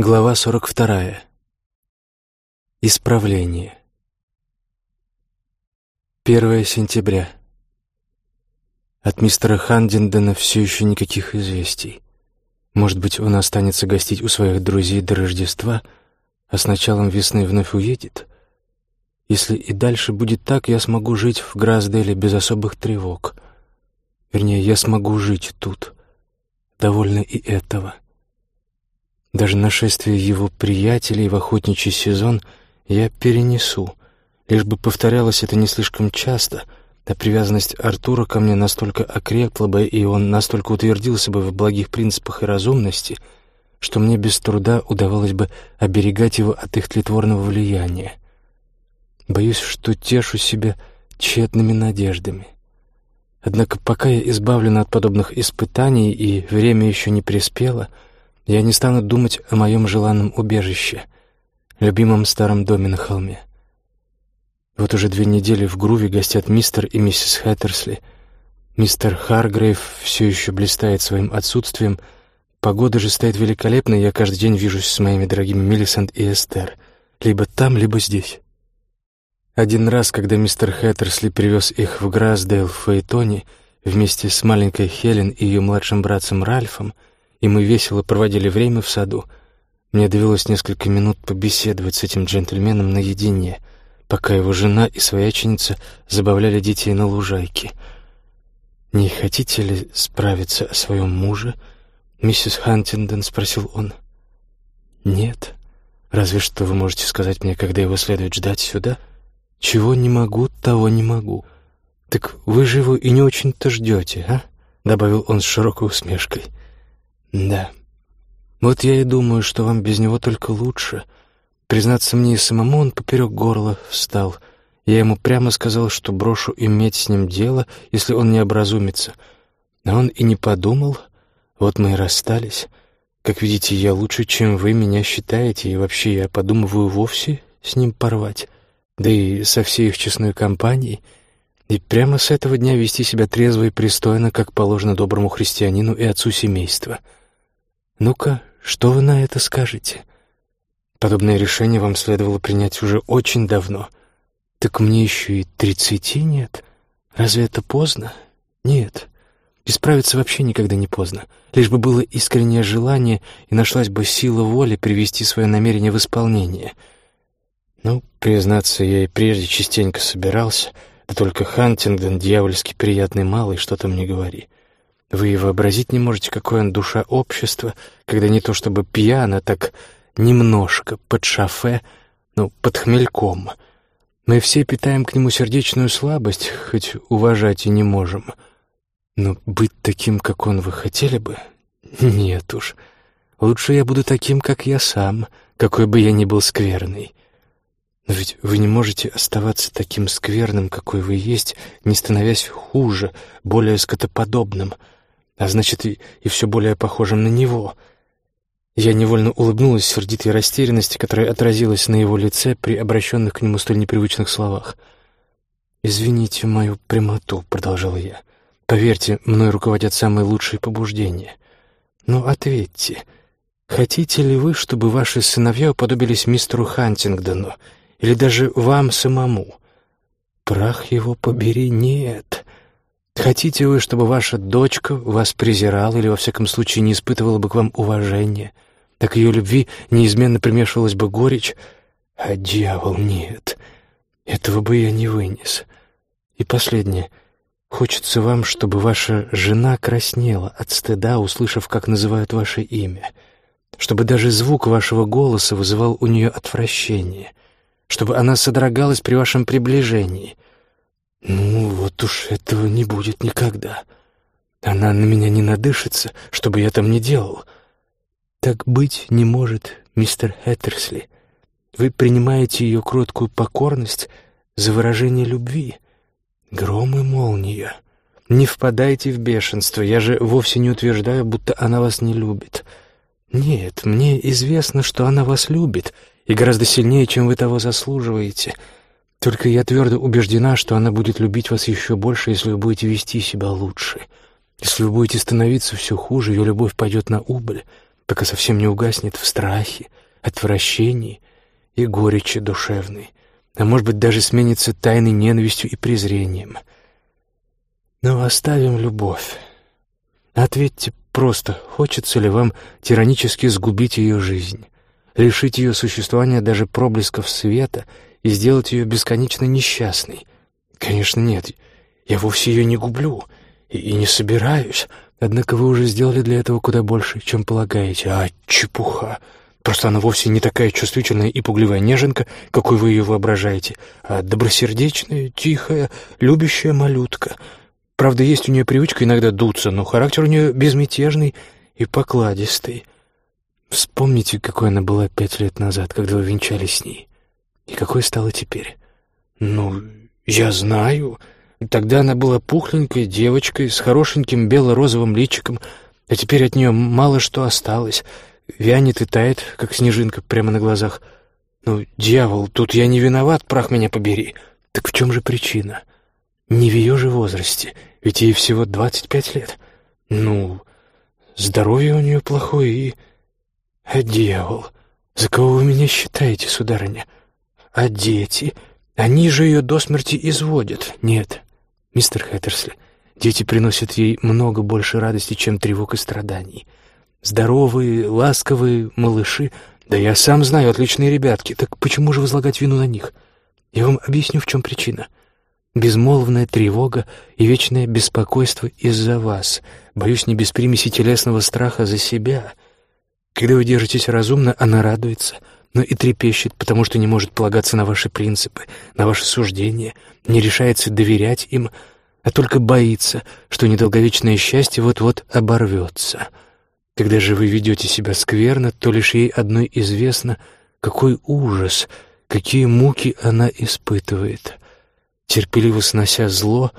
Глава 42. Исправление. 1 сентября. От мистера Хандиндена все еще никаких известий. Может быть, он останется гостить у своих друзей до Рождества, а с началом весны вновь уедет? Если и дальше будет так, я смогу жить в Грасделе без особых тревог. Вернее, я смогу жить тут. Довольно и этого. — даже нашествие его приятелей в охотничий сезон я перенесу, лишь бы повторялось это не слишком часто, а привязанность Артура ко мне настолько окрепла бы, и он настолько утвердился бы в благих принципах и разумности, что мне без труда удавалось бы оберегать его от их тлетворного влияния. Боюсь, что тешу себя тщетными надеждами. Однако пока я избавлен от подобных испытаний и время еще не приспело — я не стану думать о моем желанном убежище, любимом старом доме на холме. Вот уже две недели в Груве гостят мистер и миссис Хэттерсли. Мистер Харгрейв все еще блистает своим отсутствием. Погода же стоит великолепная, я каждый день вижусь с моими дорогими Миллисент и Эстер. Либо там, либо здесь. Один раз, когда мистер Хэттерсли привез их в Грасдейл в Фаэтоне вместе с маленькой Хелен и ее младшим братцем Ральфом, и мы весело проводили время в саду. Мне довелось несколько минут побеседовать с этим джентльменом наедине, пока его жена и свояченица забавляли детей на лужайке. «Не хотите ли справиться о своем муже?» «Миссис Хантинден?» — спросил он. «Нет. Разве что вы можете сказать мне, когда его следует ждать сюда?» «Чего не могу, того не могу». «Так вы же его и не очень-то ждете, а?» — добавил он с широкой усмешкой. «Да. Вот я и думаю, что вам без него только лучше. Признаться мне и самому он поперек горла встал. Я ему прямо сказал, что брошу иметь с ним дело, если он не образумится. А он и не подумал. Вот мы и расстались. Как видите, я лучше, чем вы меня считаете, и вообще я подумываю вовсе с ним порвать. Да и со всей их честной компанией». И прямо с этого дня вести себя трезво и пристойно, как положено доброму христианину и отцу семейства — «Ну-ка, что вы на это скажете?» «Подобное решение вам следовало принять уже очень давно. Так мне еще и тридцати нет. Разве это поздно? Нет. Исправиться вообще никогда не поздно. Лишь бы было искреннее желание и нашлась бы сила воли привести свое намерение в исполнение. Ну, признаться, я и прежде частенько собирался, да только Хантингдон дьявольски приятный малый, что там не говори. Вы и вообразить не можете, какое он душа общества, когда не то чтобы пьяно, так немножко, под шафе, ну, под хмельком. Мы все питаем к нему сердечную слабость, хоть уважать и не можем. Но быть таким, как он, вы хотели бы? Нет уж. Лучше я буду таким, как я сам, какой бы я ни был скверный. Но ведь вы не можете оставаться таким скверным, какой вы есть, не становясь хуже, более скотоподобным — а значит, и, и все более похожим на него. Я невольно улыбнулась сердитой растерянности, которая отразилась на его лице при обращенных к нему столь непривычных словах. «Извините мою прямоту», — продолжал я. «Поверьте, мной руководят самые лучшие побуждения. Но ответьте, хотите ли вы, чтобы ваши сыновья уподобились мистеру Хантингдону или даже вам самому?» «Прах его побери, нет. Хотите вы, чтобы ваша дочка вас презирала или, во всяком случае, не испытывала бы к вам уважения? Так ее любви неизменно примешивалась бы горечь? А дьявол, нет. Этого бы я не вынес. И последнее. Хочется вам, чтобы ваша жена краснела от стыда, услышав, как называют ваше имя. Чтобы даже звук вашего голоса вызывал у нее отвращение. Чтобы она содрогалась при вашем приближении — ну, вот уж этого не будет никогда. Она на меня не надышится, чтобы я там не делал. Так быть не может, мистер Хэттерсли. Вы принимаете ее кроткую покорность за выражение любви. Гром и молния. Не впадайте в бешенство, я же вовсе не утверждаю, будто она вас не любит. Нет, мне известно, что она вас любит, и гораздо сильнее, чем вы того заслуживаете — только я твердо убеждена, что она будет любить вас еще больше, если вы будете вести себя лучше. Если вы будете становиться все хуже, ее любовь пойдет на убыль. пока совсем не угаснет в страхе, отвращении и горечи душевной, а может быть даже сменится тайной ненавистью и презрением. Но оставим любовь. Ответьте просто, хочется ли вам тиранически сгубить ее жизнь, лишить ее существования даже проблесков света и сделать ее бесконечно несчастной? Конечно, нет. Я вовсе ее не гублю и, и не собираюсь. Однако вы уже сделали для этого куда больше, чем полагаете. А, чепуха! Просто она вовсе не такая чувствительная и пугливая неженка, какой вы ее воображаете, а добросердечная, тихая, любящая малютка. Правда, есть у нее привычка иногда дуться, но характер у нее безмятежный и покладистый. Вспомните, какой она была пять лет назад, когда вы венчались с ней, и какой стала теперь. Ну, я знаю. Тогда она была пухленькой девочкой с хорошеньким бело-розовым личиком, а теперь от нее мало что осталось. Вянет и тает, как снежинка прямо на глазах. Ну, дьявол, тут я не виноват, прах меня побери. Так в чем же причина? Не в ее же возрасте, ведь ей всего двадцать пять лет. Ну, здоровье у нее плохое и... А дьявол, за кого вы меня считаете, сударыня? А дети? Они же ее до смерти изводят. Нет, мистер Хэттерсли, дети приносят ей много больше радости, чем тревог и страданий. Здоровые, ласковые малыши, да я сам знаю, отличные ребятки, так почему же возлагать вину на них? Я вам объясню, в чем причина. Безмолвная тревога и вечное беспокойство из-за вас. Боюсь, не без примеси телесного страха за себя. Когда вы держитесь разумно, она радуется, но и трепещет, потому что не может полагаться на ваши принципы, на ваши суждения, не решается доверять им, а только боится, что недолговечное счастье вот-вот оборвется. Когда же вы ведете себя скверно, то лишь ей одной известно, какой ужас, какие муки она испытывает. Терпеливо снося зло,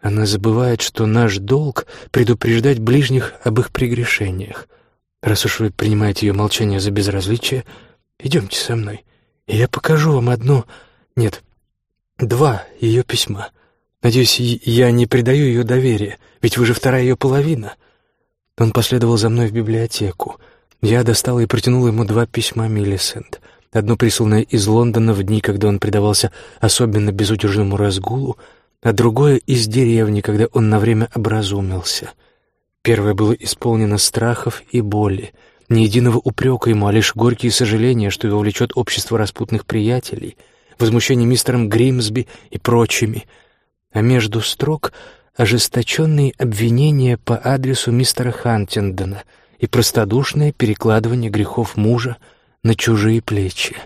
она забывает, что наш долг — предупреждать ближних об их прегрешениях. Раз уж вы принимаете ее молчание за безразличие, идемте со мной, и я покажу вам одно, нет, два ее письма. Надеюсь, я не предаю ее доверия, ведь вы же вторая ее половина — он последовал за мной в библиотеку. Я достала и протянула ему два письма Миллисент. Одно присланное из Лондона в дни, когда он предавался особенно безудержному разгулу, а другое — из деревни, когда он на время образумился. Первое было исполнено страхов и боли. Ни единого упрека ему, а лишь горькие сожаления, что его влечет общество распутных приятелей, возмущение мистером Гримсби и прочими. А между строк ожесточенные обвинения по адресу мистера Хантиндона и простодушное перекладывание грехов мужа на чужие плечи.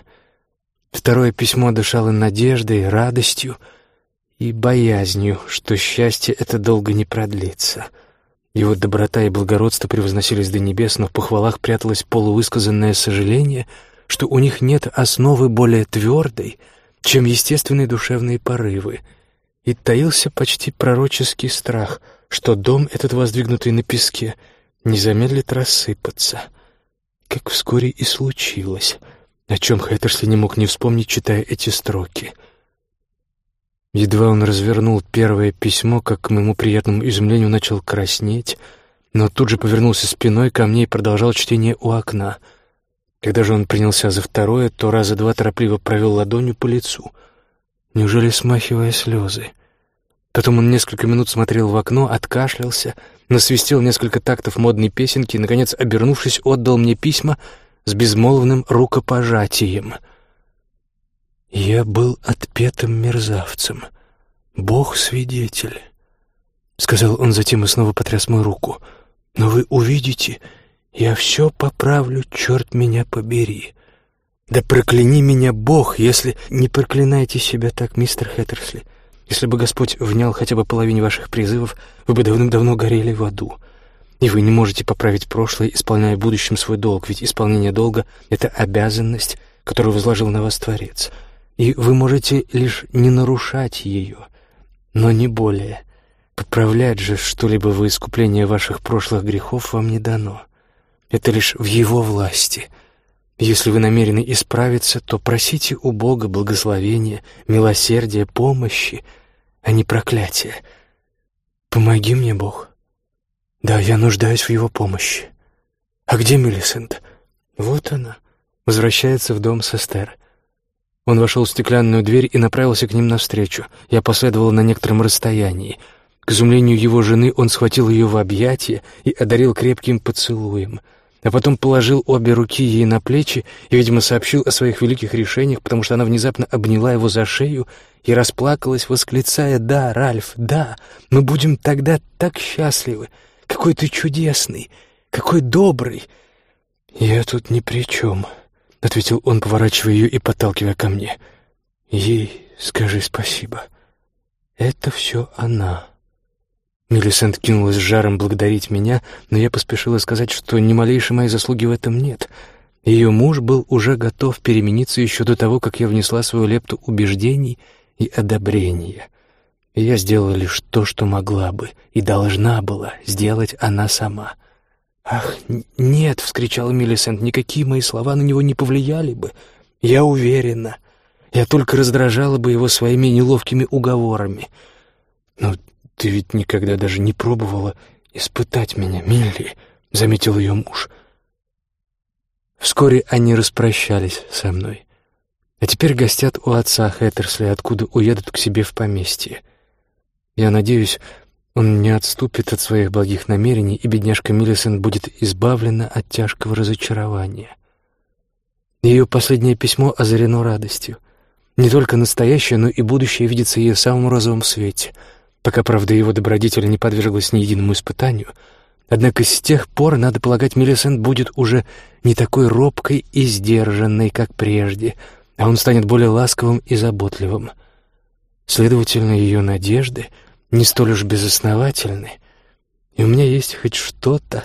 Второе письмо дышало надеждой, радостью и боязнью, что счастье это долго не продлится. Его доброта и благородство превозносились до небес, но в похвалах пряталось полувысказанное сожаление, что у них нет основы более твердой, чем естественные душевные порывы — и таился почти пророческий страх, что дом этот, воздвигнутый на песке, не замедлит рассыпаться. Как вскоре и случилось, о чем Хэттерсли не мог не вспомнить, читая эти строки. Едва он развернул первое письмо, как к моему приятному изумлению начал краснеть, но тут же повернулся спиной ко мне и продолжал чтение у окна. Когда же он принялся за второе, то раза два торопливо провел ладонью по лицу — неужели смахивая слезы. Потом он несколько минут смотрел в окно, откашлялся, насвистел несколько тактов модной песенки и, наконец, обернувшись, отдал мне письма с безмолвным рукопожатием. Я был отпетым мерзавцем. Бог свидетель, — сказал он затем и снова потряс мою руку. Но вы увидите, я все поправлю, черт меня побери. Да прокляни меня Бог, если не проклинайте себя так, мистер Хэттерсли. Если бы Господь внял хотя бы половине ваших призывов, вы бы давным-давно горели в аду. И вы не можете поправить прошлое, исполняя в будущем свой долг, ведь исполнение долга — это обязанность, которую возложил на вас Творец. И вы можете лишь не нарушать ее, но не более. Поправлять же что-либо во искупление ваших прошлых грехов вам не дано. Это лишь в его власти — если вы намерены исправиться, то просите у Бога благословения, милосердия, помощи, а не проклятия. Помоги мне, Бог. Да, я нуждаюсь в Его помощи. «А где Мелисент?» «Вот она. Возвращается в дом с Эстер». Он вошел в стеклянную дверь и направился к ним навстречу. Я последовал на некотором расстоянии. К изумлению его жены он схватил ее в объятия и одарил крепким поцелуем — а потом положил обе руки ей на плечи и, видимо, сообщил о своих великих решениях, потому что она внезапно обняла его за шею и расплакалась, восклицая «Да, Ральф, да, мы будем тогда так счастливы! Какой ты чудесный! Какой добрый!» «Я тут ни при чем», — ответил он, поворачивая ее и подталкивая ко мне. «Ей скажи спасибо. Это все она». Миллисент кинулась с жаром благодарить меня, но я поспешила сказать, что ни малейшей моей заслуги в этом нет. Ее муж был уже готов перемениться еще до того, как я внесла свою лепту убеждений и одобрения. И я сделала лишь то, что могла бы и должна была сделать она сама. «Ах, нет!» — вскричала Миллисент. «Никакие мои слова на него не повлияли бы. Я уверена. Я только раздражала бы его своими неловкими уговорами. Но «Ты ведь никогда даже не пробовала испытать меня, Милли», — заметил ее муж. Вскоре они распрощались со мной. А теперь гостят у отца Хэттерсли, откуда уедут к себе в поместье. Я надеюсь, он не отступит от своих благих намерений, и бедняжка Миллисон будет избавлена от тяжкого разочарования. Ее последнее письмо озарено радостью. Не только настоящее, но и будущее видится ей в самом розовом свете — пока, правда, его добродетель не подверглась ни единому испытанию. Однако с тех пор, надо полагать, Мелисент будет уже не такой робкой и сдержанной, как прежде, а он станет более ласковым и заботливым. Следовательно, ее надежды не столь уж безосновательны, и у меня есть хоть что-то,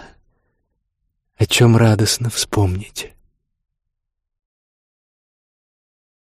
о чем радостно вспомнить».